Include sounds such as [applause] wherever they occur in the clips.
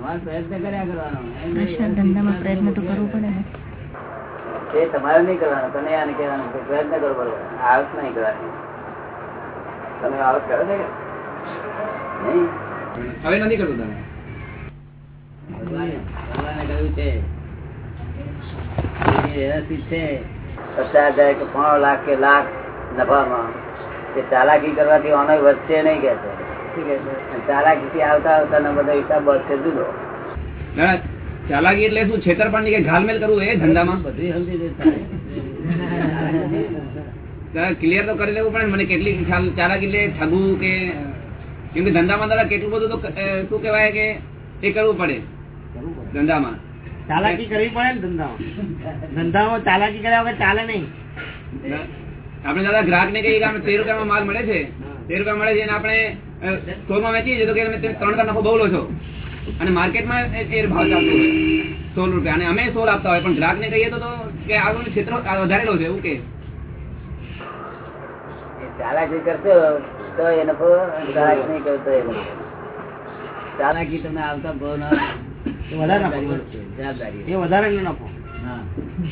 તમારે પ્રયત્ન કર્યા કરવાનો. એમ નહીં. કૃષ્ણ ધંધામાં પ્રયત્ન તો કરવો પડે ને. એ તમારે નહીં કરવાનો તમે આને કહેવાનું પ્રયત્ન કરવો પડે. આવત નહીં કરવાની. તમે આવત કરો છો હવે નથી કરવું તમે. ભગવાને ભગવાને કહ્યું છે વ્યવસ્થિત છે પચાસ હજાર કે પોણો લાખ કે લાખ નફામાં. તે ચાલાકી કરવાથી આનો વધશે નહીં કે છે. શું કહે છે? અને ચાલાકીથી આવતા આવતા નો બધો હિસાબ બળશે જુદો ચાલાકી એટલે શું? છેતરપિંડી કે ઘાલમેલ કરવું એ ધંધામાં? બધી સમજી ક્લિયર તો કરી લેવું પડે મને કેટલી ચાલાકી એટલે ઠગવું કે કેમ કે ધંધામાં દાદા કેટલું બધું તો શું કહેવાય કે એ કરવું પડે. ધંધામાં. ચાલાકી કરવી પડે ને ધંધામાં. ધંધામાં ચાલાકી કર્યા વગર ચાલે નહીં. આપણે દાદા ગ્રાહક ને કહીએ કે આપણે તેર રૂપિયામાં માલ મળે છે. તેર રૂપિયા મળે છે અને આપણે સ્ટોરમાં વેચી તો કે તમે ત્રણ હજાર નફો બહુ લો છો. અને માર્કેટમાં એ ભાવ ચાલતો હોય. સોળ રૂપિયા. અને અમે સોળ આપતા હોય પણ ગ્રાહકને કહીએ તો તો કે આગળ ક્ષેત્ર વધારે લો છે એવું કે. એ ચાલાકી કરશો તો એ નફો ચાલાકી નહીં કરતો એ નફો ચાલાકી તમે આવતા ભાવ ના વધારે નફો જવાબદારી એ વધારે નફો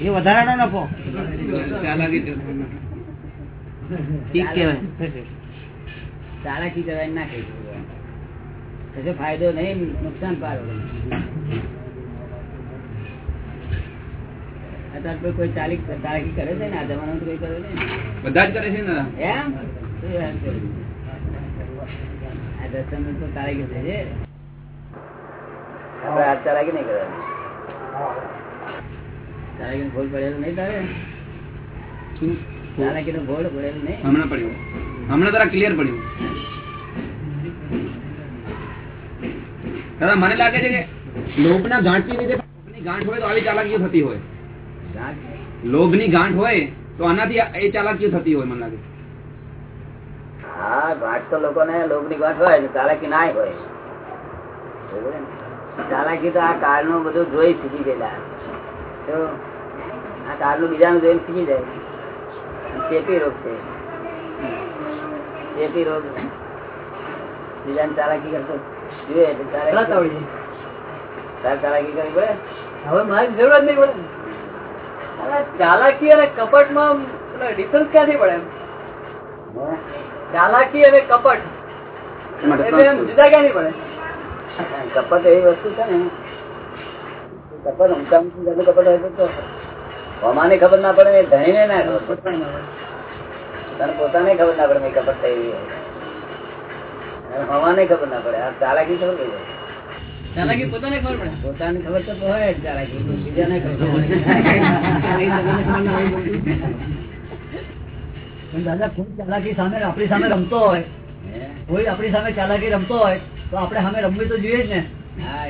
એ વધારાનો નફો ચાલાકી ઠીક કહેવાય. ચાલાકી કરવાની ના કહી કશો ફાયદો નહીં નુકસાન પાડો અત્યારે કોઈ કોઈ ચાલી ચાલાકી કરે છે ને આ જમાનામાં કોઈ કરે નહીં. બધા જ કરે છે ને? એમ? આ દર્શન તો ચાલાકી છે. જે. હાથ ચાલાકી નહીં કરવાની. ચાલાકીનો ભૂલ પડેલો નહીં તારે? ચાલાકી નો ભોલ પડેલો નહીં? હમણાં પડ્યું. હમણાં તારા ક્લિયર પડ્યું. દાદા, મને લાગે છે કે લોભના ગાંઠની લીધે લોભની ગાંઠ હોય તો આવી ચાલાકીઓ થતી હોય. લોભની ગાંઠ હોય તો આનાથી એ ચાલાકીઓ થતી હોય મને લાગે. હા, ગાંઠ તો લોકોને લોભની ગાંઠ હોય ચાલાકી ના હોય. ચાલાકી તો આ કાળનું બધું જોઈ શીખી ગયેલા. તો આ કાળનું બીજાનું જોઈને શીખી જાય. રોગ છે. રોગ બીજાને ચાલાકી કરતો જોઈએ એટલે ચાલાકી ચાલાકી કરવી પડે? હવે મારી જરૂર જ નહીં પડે. ચાલાકી અને કપટમાં ડિફરન્સ ક્યાંથી પડે હે? ચાલાકી અને કપટ. જુદા ક્યાંથી પડે? કપટ એવી વસ્તુ છે ને. કપટ ઊંચા ઊંચું કપટ હોય તો તો. ખબર ના પડે ને ધણીને ના ખબર પડે. તને પોતાને ખબર ના પડે મેં કપટ થઈ હવાને ખબર ના પડે. આ ચાલાકી ખબર પડી ચાલાકી પોતાને ખબર પડે. પોતાને ખબર તો હોય જ ચાલાકી બીજાને ખબર પણ દાદા કોઈ ચાલાકી સામે આપણી સામે રમતો હોય. કોઈ આપણી સામે ચાલાકી રમતો હોય તો આપણે સામે રમવી તો જોઈએ જ ને. હા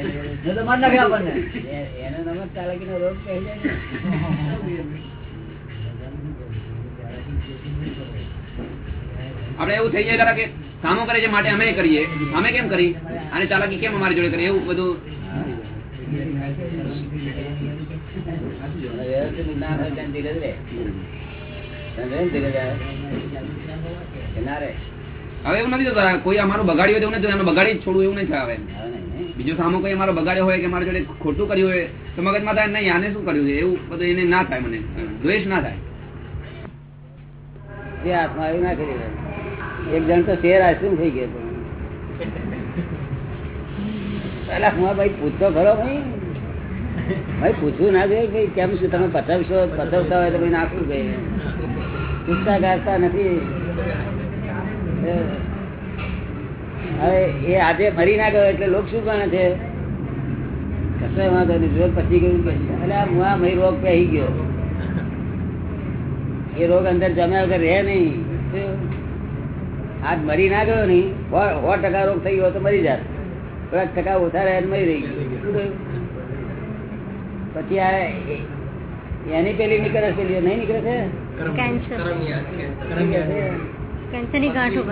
તો માર નાખે આપણને. એને એનો ચાલાકી નો રોગ કહી જાય ને. આપણે એવું થઈ જાય કે કામો કરે છે માટે અમે કરીએ અમે કેમ કરી અને ચાલાકી કેમ અમારી જોડે કરી એવું બધું? હવે એવું નથી થતું કોઈ અમારું બગાડ્યું હોય તો એવું નથી બગાડી છોડવું એવું નથી આવે. બીજો સામો કોઈ અમારો બગાડ્યો હોય કે મારા જોડે ખોટું કર્યું હોય તો મગજમાં થાય નહીં, આને શું કર્યું છે એવું બધું એને ના થાય મને દ્વેષ ના થાય જે હાથમાં ના કરી. એક જણ તો શેર આઈસ્ક્રીમ થઈ ગયો. પેલા હું ભાઈ પૂછતો ખરો ભાઈ? ભાઈ પૂછવું ના જોઈએ ભાઈ, કેમ છે તમે પથવશો પથવતા હોય તો ભાઈ નાખવું ભાઈ પૂછતા ગાતા નથી. હવે એ આજે મરી ના ગયો એટલે લોક શું ગણે છે? કશો વાંધો નહીં, રોગ પછી ગયું એટલે આ મુઆ મહી રોગ પહેરી ગયો. એ રોગ અંદર જમ્યા વગર રહે નહીં. શું? આજ મરી ના ગયો નહીં સો ટકા રોગ થઈ ગયો તો મરી જાત. પાંચ ટકા ઓછા રહ્યા મરી રહી ગયું. પછી આ એની પેલી નીકળે છે પેલી નહીં નીકળે છે? કેન્સરની ગાંઠો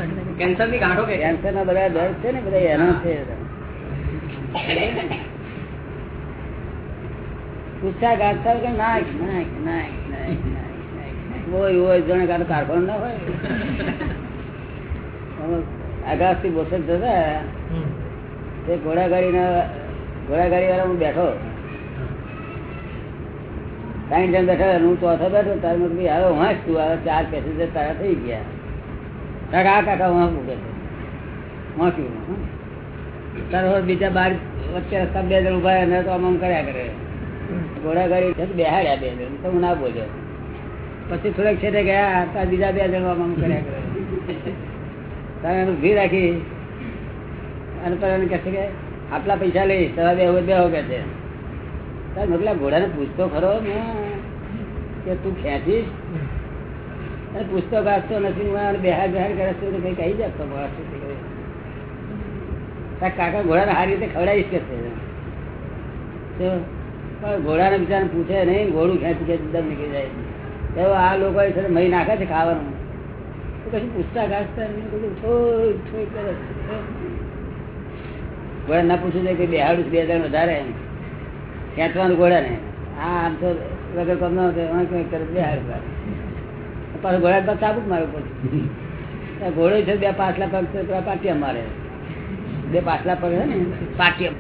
કેન્સરની ગાંઠો કેન્સર ના બધા દર છે ને બધા એનો છે. પૂછા ગાંઠતા હોય કે નાખ નાખ નાખ નાખ. હોય હોય જાણે કાંઈ કારખાનું ના હોય. આગાસથી બોસક જતા તે ઘોડાગાડીના ઘોડાગાડી વાળા હું બેઠો. સાઈન જણ બેઠા હું ચોથો બેઠો તારે મેં ભાઈ હવે વાંચ તું હવે ચાર પેસેન્જર તારા થઈ ગયા. કાકા આ કાકા વાંક મૂકે છે. વાંચ્યું તારો બીજા બાર વચ્ચે રસ્તા બે જણ ઊભા એને તો આમ કર્યા કરે. ઘોડાગાડી બેહાડ્યા બે જણ તો હું ના બોલ્યો. પછી થોડાક છેટે ગયા તાર બીજા બે જણ આમ કર્યા કરે. તારે એનું ઘી રાખી અને પર એને કહે છે કે, આટલા પૈસા લઈશ તમે બે બે કે છે. તારે મેં ઘોડાને પૂછતો ખરો કે તું ખેંચીશ? અને પૂછતો ગાજતો નથી, હું બેહાર બેહાર કરે છે, તો કઈ કહી જતો કરે. કાકા ઘોડાને સારી રીતે ખવડાવીશ કે છે? પણ ઘોડાને બિચારાને પૂછે નહીં, ઘોડું ખેંચી ખેંચી દમ નીકળી જાય. તો આ લોકો મહી નાખે છે ખાવાનું. કશું પૂછતા ગાજતા ઘોડા ના પૂછવું જોઈએ કે બેહાડું બે હજાર વધારે ખેંચવાનું ઘોડા ને. હા, આમ તો વગર કમ ન કંઈક કરે બેહાડ પાછું ઘોડા પર ચાબુક મારવું પછી ઘોડો છે બે પાછલા પગ પાટિયા મારે. બે પાછલા પગ છે ને, પાટિયા.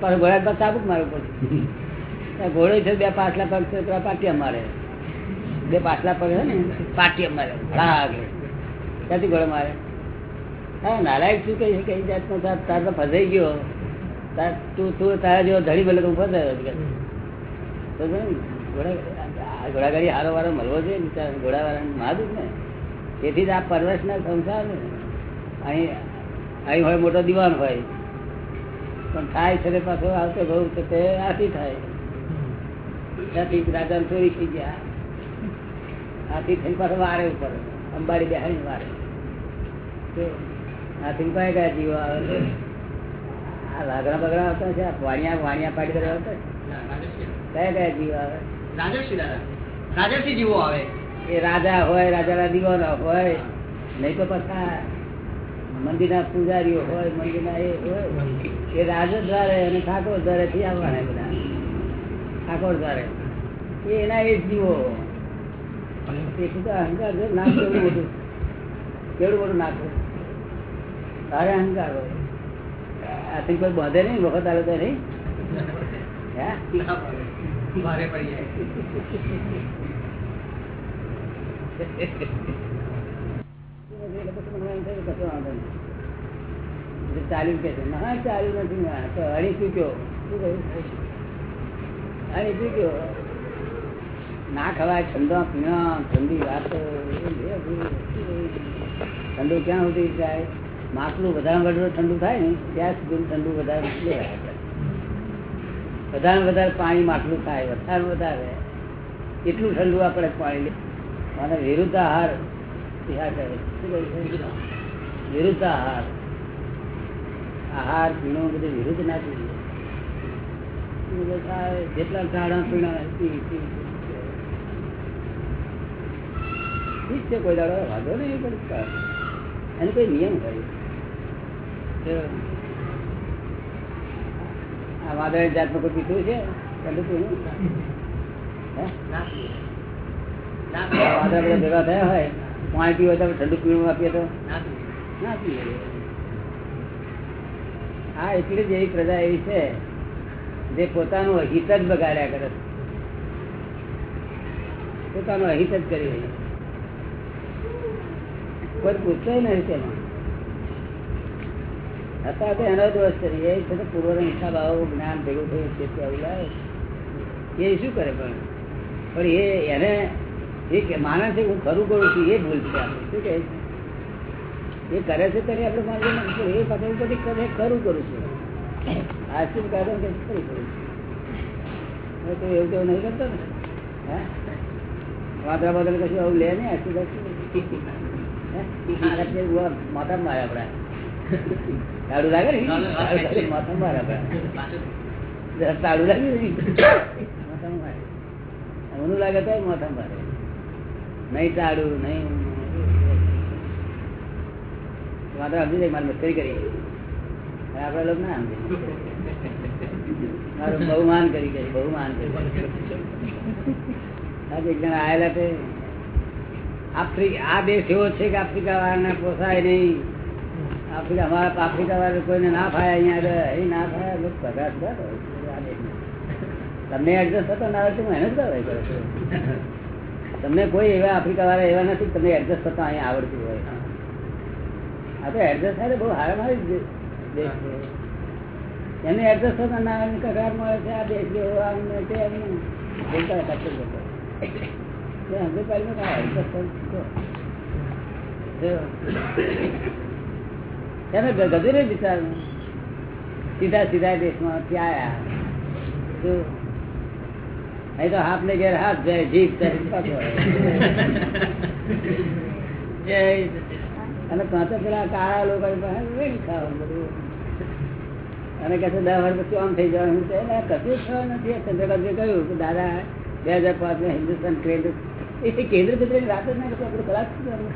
પાછું ઘોડા પર ચાબુક મારવું પછી ઘોડો છે બે પાછલા પગ પાટિયા મારે. બે પાછલા પગ છે ને પાટી મારે આગળ ક્યાંથી ઘોડો મારે? હા નાલાયક શું કઈ કઈ જાતનો તાર તાર તો ફસાઈ ગયો. તાર તું તું તારા જેવો ધડી તો હું ફસાયો તો ઘોડા ઘોડાગાડી હારો વારો મળવો છે બિચારા ઘોડાવાળાને જ ને તેથી જ આ પરવર્ષના સંસાર ને અહીં અહીં હોય મોટો દિવાન હોય. પણ થાય છે તે પાછો આવતો ઘઉં છે તે આથી થાય. ત્યાંથી રાજા ચોરી થઈ ગયા. આથી થઈને પાછો વારે ઉપર. અંબાડી બેહાડી વારે. હાથી પાસે કયા જીવો આવે આ લાગણા બગડા આવતા છે? વાણિયા વાણિયા પાડી કરવા આવતા છે? કયા કયા જીવો આવે? રાજર્ષિ દાદા. રાજર્ષિ જીવો આવે. એ રાજા હોય રાજાના દીવાનો હોય નહીં તો પાછા મંદિરના પૂજારીઓ હોય મંદિરના એ હોય. એ રાજ દ્વારે અને ઠાકોર દ્વારે થી આવવાના બધા. ઠાકોર દ્વારે એ એના એ જીવો અહંકાર છે નાક કેવડું મોટું બાંધે નહીં વખત આવે તો નહીં ચાલ્યું કે છે ના ચાલ્યું નથી હણી ચૂક્યો. શું કહ્યું? ના ખવાય, ઠંડો પીણા ઠંડી વાતો. ઠંડુ ક્યાં સુધી જાય માટલું વધારે વધારે ઠંડુ થાય ને, ત્યાં સુધી ઠંડુ વધારે વધારે વધારે પાણી માટલું થાય વધારે વધારે. એટલું ઠંડુ આપણે પાણી લે. અને વિરુદ્ધ આહાર? વિરુદ્ધ આહાર. આહાર, પીણું બધું વિરુદ્ધ ના જોઈએ. જેટલા ઝાડા પીણા ઠીક છે કોઈ દાડો વાંધો નહીં પણ એનો કોઈ નિયમ હોય આ વાદળ જાતનું કોઈ પીતું છે? ઠંડુ પીણું વાદળ બધા ભેગા થયા હોય પાણી પીવું તો ઠંડુ પીણું આપીએ તો? ના પીએ. હા એટલી જ એવી પ્રજા એવી છે જે પોતાનું અહિત જ બગાડ્યા કરે પોતાનું અહિત જ કરી રહી કોઈ પૂછતો નહીં તેનો હતા તો એનો દોષ છે. એ તો પૂર્વનો હિસાબ આવો જ્ઞાન ભેગું થયું છે તે આવું લાવે એ શું કરે પણ? પણ એ એને એ કે છે હું ખરું કરું છું, એ ભૂલ છે આપણે. શું કહે છે? એ કરે છે ત્યારે આપણે માનવું એ પાછળ બધી કરે ખરું કરું છું. આ શું કારણ કે ખરું કરું છું? તો એવું કેવું નહીં કરતો ને. હે? વાદળા વાદળ કશું આવું લે ને આશીર્વાદ માથા મારે આપડે તાળું લાગે ને? માથા મારે આપડે તાળું લાગે ને માથા મારે ઊનું લાગે તો માથા મારે નહીં તાળું નહીં. માત્ર સમજી જાય મારી મસ્કરી કરી. આપડે લોકો ના સમજે મારું બહુ માન કરી બહુ માન કરી. એક જણા આયેલા તે આફ્રિકા આ દેશ એવો છે કે આફ્રિકા વાળાને પોસાય નહીં આફ્રિકા, અમારા આફ્રિકા વાળા કોઈને ના ફાય અહીંયા એ ના ફાય લોકો શું કરે? તમને એડજસ્ટ થતો ના હોય તો મહેનત કરો. તમને કોઈ એવા આફ્રિકા વાળા એવા નથી તમને એડજસ્ટ થતા અહીંયા આવડતું હોય આ તો એડજસ્ટ થાય બહુ હારા મારી દેશ છે એમને એડજસ્ટ થતા ના આવે કગાર મળે છે, આ દેશ જેવો આમ તેમ ને. બોલતા હતા કશું બોલતા. એ હજુ પહેલું કાંઈ adjust થવું તો. જો. એને ગ- ગધું નહીં બિચારું સીધા સીધા દેશમાંથી આયા જો. અહીં તો હાથ ને ઘેર હાથ જાય જીભ જાય પાછો આવે. જય અને ત્યાં તો પેલા કાળા લોકો પાસે વેણી ખાવાનું બધું અને કહે છે દસ વર્ષ પછી આમ થઈ જવાનું છે એટલે કશું થયું નથી આ ચંદ્રકાંતભાઈ કહ્યું કે દાદા બે હજાર પાંચમાં હિન્દુસ્તાન કેન્દ્ર એ કેન્દ્ર ક્ષેત્રની વાત જ ના કરતો આપણે કલાક આ જવાનું.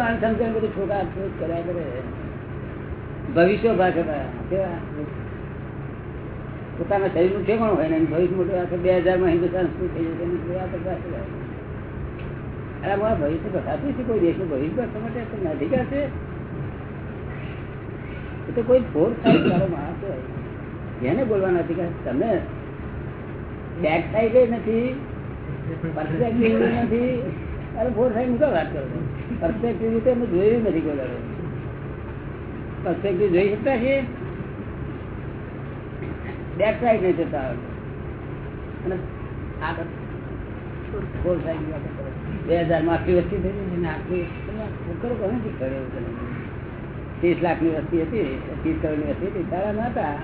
આ સમજણ બધું છોકરા કર્યા કરે. ભવિષ્ય ભાષા કેવા? પોતાના શરીરનું ઠેકાણું હોય ને? ભવિષ્ય મોટું આખે બે હજારમાં હિન્દુસ્તાન શું થઈ જશે અરે મારા ભવિષ્ય બતાતું છે, કોઈ દેશનું ભવિષ્ય સમજે તમને અધિકાર છે? એ તો કોઈ ફોર્સ થાય માણસ હોય. એને બોલવાનો અધિકાર તમે બેક બે હજારમાં આટલી વસ્તી થઈ ગઈ. ને આટલી કરો કોને શીખવાડે ત્રીસ લાખની વસ્તી હતી, ત્રીસ કરોડની વસ્તી હતી. તારા નતા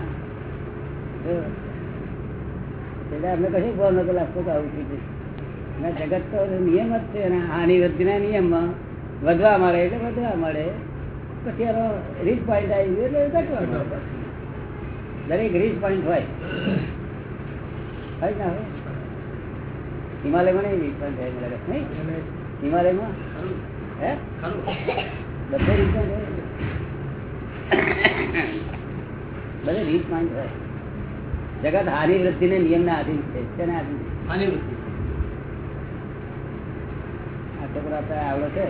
એટલે અમને કશું ભાવ નતો લાગતો આવું થઈ જશે જગત તો નિયમ જ છે અને આની વૃદ્ધિના નિયમમાં વધવા મળે એટલે વધવા મળે. પછી એનો રીચ પોઈન્ટ આવી ગયો એટલે ઘટવા દરેક રીચ પોઈન્ટ હોય. હોય ના હોય. હિમાલયમાં નહીં રીચ પોઈન્ટ થાય મને લાગે. નહીં હિમાલયમાં? હે? બધે રીચ પોઈન્ટ હોય. [coughs] બધે રીચ પોઈન્ટ હોય. જગત હાની વૃદ્ધિ ને નિયમ ના આધીન છે. તેને આધીન? છે. આ છોકરો અત્યારે આવડો છે.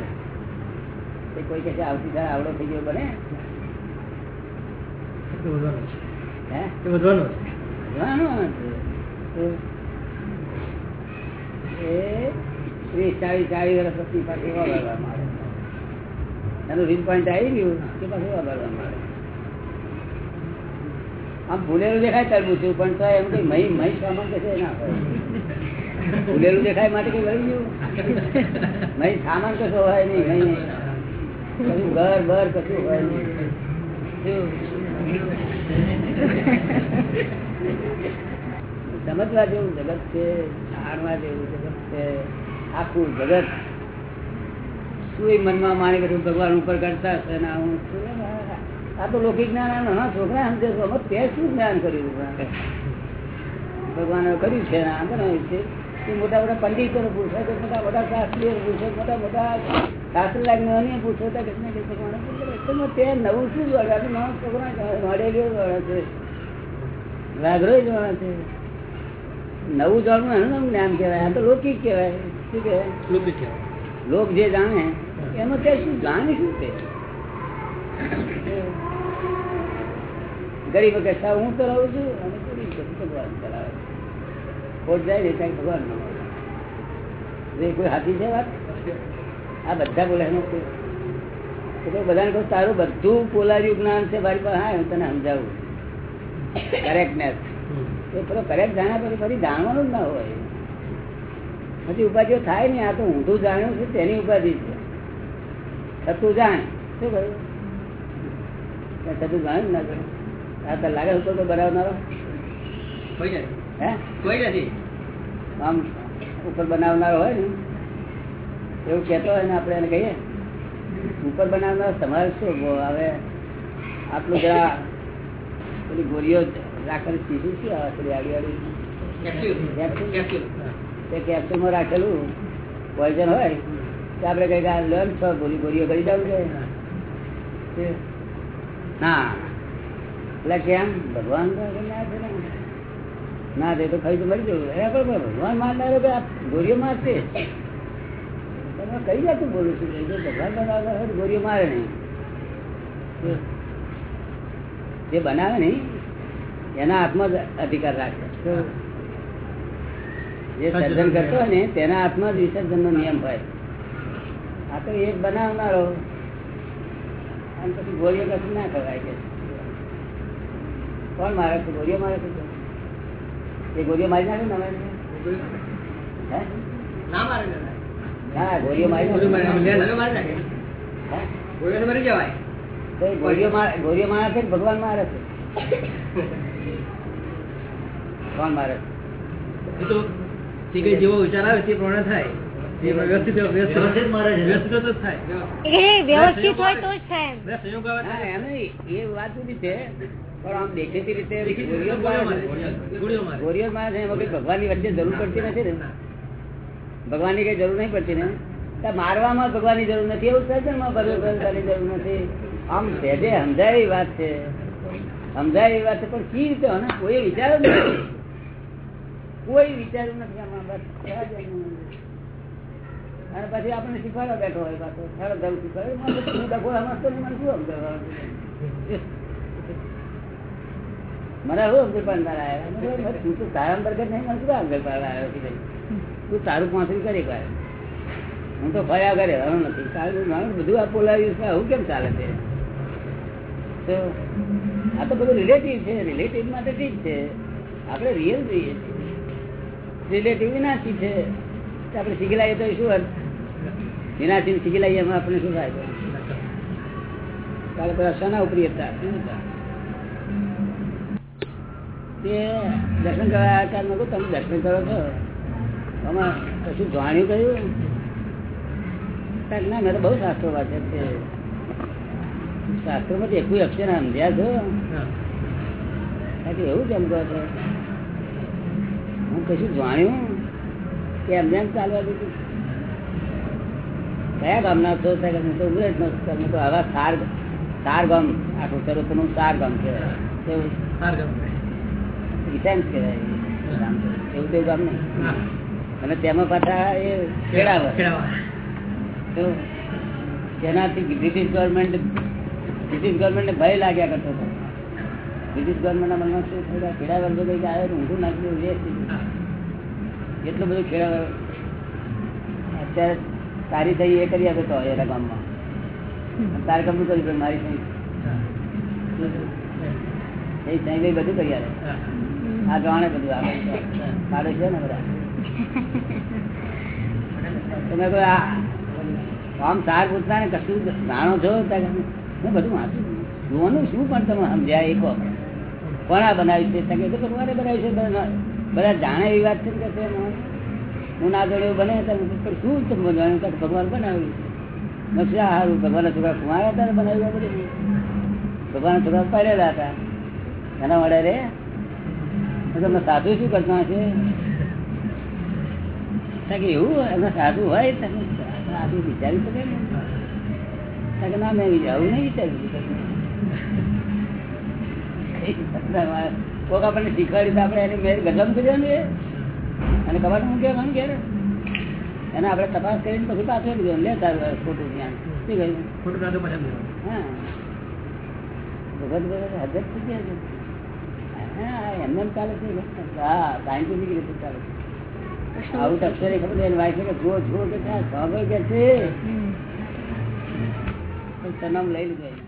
તે કોઈ કહે છે આવતીકાલે આવડો થઈ ગયો બને. વધવાનું છે. એ ત્રીસ ચાલીસ ચાલીસ વર્ષ પછી પાછી વાપરવામાં આવે એનું રીલ પોઈન્ટ આવી ગયું કે પાછું વાપરવામાં આવે આમ ભૂલેલું દેખાય તરબૂચું પણ તો એમ કઈ મહી મહી સામાન કશે ના ભૂલેલું દેખાય માટે કઈ વળી ગયું? મહી સામાન કશો હોય નહીં, મહી કશું ઘર, બર કશું હોય સમજવા જેવું જગત છે, જાણવા જેવું જગત છે, આખું જગત. શું એ મનમાં માણી કે ભગવાન ઉપર કરતા હશે ને હું એ આ- તો લૌકિક જ્ઞાન નાના છોકરા સમજે તે શું જ્ઞાન કર્યું ભગવાને કર્યું છે ને છે એ મોટા મોટા પંડિતો પૂછે તો મોટા મોટા શાસ્ત્રીઓ પૂછે મોટા મોટા શાસ્ત્ર લાગ્યો પૂછો તો કેટલા કે ભગવાને પૂછે તે નવું શું જોડે? નવા છોકરા નોડેલીઓ જોડે છે. વાઘરો જોડે છે. નવું જાણવું એનું જ્ઞાન કહેવાય. આ તો લૌકિક કહેવાય. શું કહેવાય? લોક જે જાણે એમાં તે શું જાણીશું તે? ગરીબ કે સાહેબ હું ચલાવું છું અને ભગવાન ચલાવે ખોટ જાય ને ત્યાં ભગવાન ન કોઈ હાથી છે વાત? આ બધા બોલે એનો કોઈ. બધાને કહું, તારું બધું પોલાર્યું જ્ઞાન છે મારી પાસે. હા, હું તને સમજાવું. કરેક્ટનેસ. એ પેલો કરેક્ટ જાણ્યા પછી ફરી જાણવાનું જ ના હોય. પછી ઉપાધિઓ થાય ને આ તો ઊંધું જાણ્યું છે, તેની ઉપાધિ છે. થતું જાણ. શું કહ્યું? ત્યાં જાણ્યું ના જાણ્યું? આ તો લાગે હતો તો બનાવનારો. હે? આમ ઉપર બનાવનારો હોય ને એવું કહેતો હોય ને આપણે એને કહીએ ઉપર બનાવનાર તમારે શું હવે આટલું જરા પેલી ગોળીઓ રાખેલી શીશી શું આવે પેલી આડી આડી? કેપ્સ્યુલમાં રાખેલું પોઈઝન હોય તો આપણે કઈ લોન છ ગોળી ગોળીઓ કરી જવું છે. ના. એટલે કેમ? ભગવાન ના છે ને. ના દે તો ખાઈ તો મરી જવું. એ પણ ભગવાન મારનારો ગોળીઓ મારશે? તમે કઈ જાતું બોલું છું? ભગવાન બનાવતા હોય ગોળીઓ મારે નહીં. જે બનાવે નહીં એના હાથમાં જ અધિકાર રાખે. જે સર્જન કરતો હોય ને તેના હાથમાં જ વિસર્જન નો નિયમ હોય. આ તો એક બનાવનારો અને પછી ગોળીઓ કશું ના ખવાય કે કોણ મારે છે ગોળીઓ મારે છે એ ગોળીઓ મારી નાખે ને હે ના મારે દાદા. ગોળીઓ મારી ગોળીઓ મારી નાખે. નાખે. ગોળીઓ મારી નાખે. હે? ગોળીઓને મરી જવાય ગોળીઓ મારે ગોળીઓ મારે છે ભગવાન મારે છે કોણ મારે જેવો વિચાર આવે તે પ્રમાણે થાય વ્યવસ્થિત હોય તો જ થાય એમ. એ વાત છે. પણ આમ દેખીતી રીતે ગોળીઓ મારે. છે. કઈ ભગવાનની વચ્ચે જરૂર પડતી નથી ને? ભગવાનની કઈ જરૂર નહીં પડતી ને? મારવામાં ભગવાનની જરૂર નથી. એવું સર્જનમાં ભગવાનની જરૂર નથી. આમ સહેજે સમજાય એવી વાત છે. સમજાય એવી વાત છે. પણ કી રીતે? કોઈ વિચાર્યું નથી. કોઈ વિચાર્યું નથી આમાં. બસ. અને પછી આપણને શીખવાડવા બેઠો હોય પાછો. સારો ધર્મ શીખવાડે. મને શું? મને શું મને શું આવ્યો તું તારું પાંચરી કરી કર હું તો ફર્યા કરે હવે નથી. બધું આ બોલાવ્યું આવું કેમ ચાલે છે? આ તો બધું રિલેટિવ છે. રિલેટિવ માટે ઠીક છે. આપણે રિયલ જોઈએ છીએ. રિલેટિવ વિનાશી છે. આપણે શીખેલા એ તો શું વિનાશી શીખી લઈએ એમાં આપણે શું ફાયદો કાલે બધા શાના ઉપરી હતા? તે દર્શન કરવા. તમે દર્શન કરો છો. આમાં કશું જાણ્યું કયું? ના, મેં તો બહુ શાસ્ત્રો વાંચે છે. શાસ્ત્રો માંથી એકવી અક્ષર સમજ્યા છો? એવું કેમ કહો છો? હું કશું જાણ્યું? કે એમ ચાલવા દીધું. કયા ગામના હું તો ઉમરેજ નો છું. તો આવા સાર સાર ગામ આખું ચરોતરનું સાર ગામ કહેવાય. ડિફેન્સ કહેવાય. એવું તેવું ગામ નહીં. અને તેમાં પાછા એ ખેડાવર તો તેનાથી બ્રિટિશ ગવર્મેન્ટ બ્રિટિશ ગવર્મેન્ટને ભય લાગ્યા કરતો હતો. બ્રિટિશ ગવર્મેન્ટના મનમાં શું થયું? ખેડા વર્ગો કઈ આવે ઊંધું નાખ્યું એટલું બધું ખેડા અત્યારે તારી થઈ એ કરી આપે તો એના ગામમાં. તારે કમનું કર્યું? મારી થઈ. એ સાઈ ભાઈ બધું કરી આપે. આ ગાણે બધું આવે. પાડે છે ને બધા. [laughs] તમે કોઈ આ આમ સાર પૂછતા ને કશું જાણો છો? કે બધું વાંચું. જોવાનું શું પણ તમે સમજ્યા એક આ બનાવ્યું છે? તમે તો ભગવાને બનાવ્યું છે. બધા જાણે એવી વાત છે કે. હું ના જોડે બને શું તમે ભગવાન બનાવ્યું કીધું, સારું ભગવાનના છોકરા કુમાર્યા હતા બનાવ્યું બધું. ભગવાનના છોકરા પડેલા હતા. એના વડે રે. તમને સાધુ શું કરતા છે એવું એમને સાધુ હોય તમે સાધુ વિચારી શકે ને. ના મેં આવું નહીં વિચાર્યું કોક આપણને શીખવાડ્યું આપણે એને મેં ગજમ કર્યો ને. અને ખબર હું કે મને ઘેર? એને આપણે તપાસ કરીને પછી પાછું લીધો લે તારું ખોટું જ્ઞાન શું કહ્યું? હા. ભગત થઈ ગયા છે. હા એમને ચાલે છે હા સાયન્ટિફિક રીતે ચાલે છે. આવું તો અક્ષરે ખબર એને વાંચે કે જો જો કે ત્યાં સાંભળ છે? તનામ લઈ લીધો.